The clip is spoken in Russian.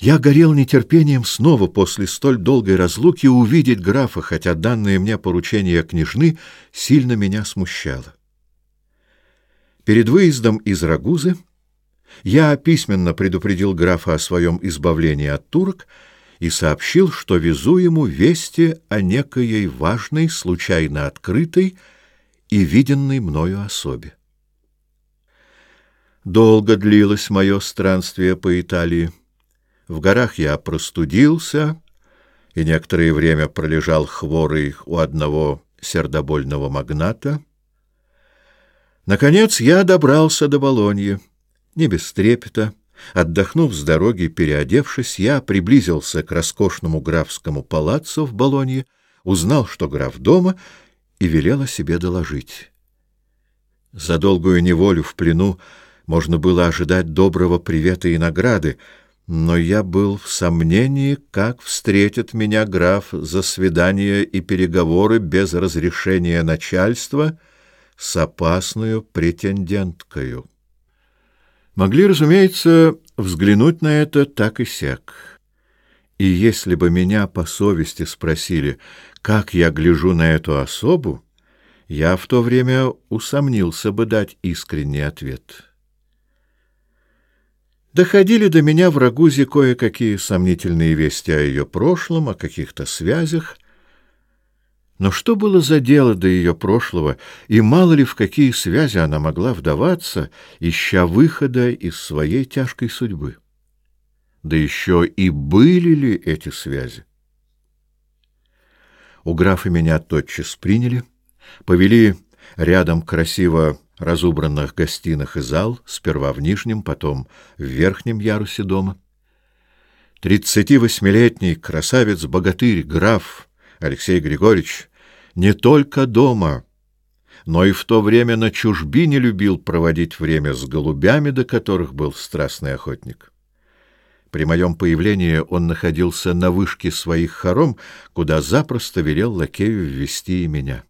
Я горел нетерпением снова после столь долгой разлуки увидеть графа, хотя данное мне поручение княжны сильно меня смущало. Перед выездом из Рагузы я письменно предупредил графа о своем избавлении от турок и сообщил, что везу ему вести о некоей важной, случайно открытой и виденной мною особе. Долго длилось мое странствие по Италии. В горах я простудился и некоторое время пролежал хворый у одного сердобольного магната. Наконец я добрался до Болоньи, не без трепета. Отдохнув с дороги, переодевшись, я приблизился к роскошному графскому палацу в Болонье, узнал, что граф дома, и велел о себе доложить. За долгую неволю в плену можно было ожидать доброго привета и награды, но я был в сомнении, как встретит меня граф за свидания и переговоры без разрешения начальства с опасную претенденткою. Могли, разумеется, взглянуть на это так и сяк. И если бы меня по совести спросили, как я гляжу на эту особу, я в то время усомнился бы дать искренний ответ» доходили до меня в Рагузе кое-какие сомнительные вести о ее прошлом, о каких-то связях. Но что было за дело до ее прошлого, и мало ли в какие связи она могла вдаваться, ища выхода из своей тяжкой судьбы? Да еще и были ли эти связи? У графа меня тотчас приняли, повели рядом красиво разубранных гостиных и зал, сперва в нижнем, потом в верхнем ярусе дома. Тридцати восьмилетний красавец-богатырь, граф Алексей Григорьевич, не только дома, но и в то время на чужбине любил проводить время с голубями, до которых был страстный охотник. При моем появлении он находился на вышке своих хором, куда запросто велел лакею ввести и меня.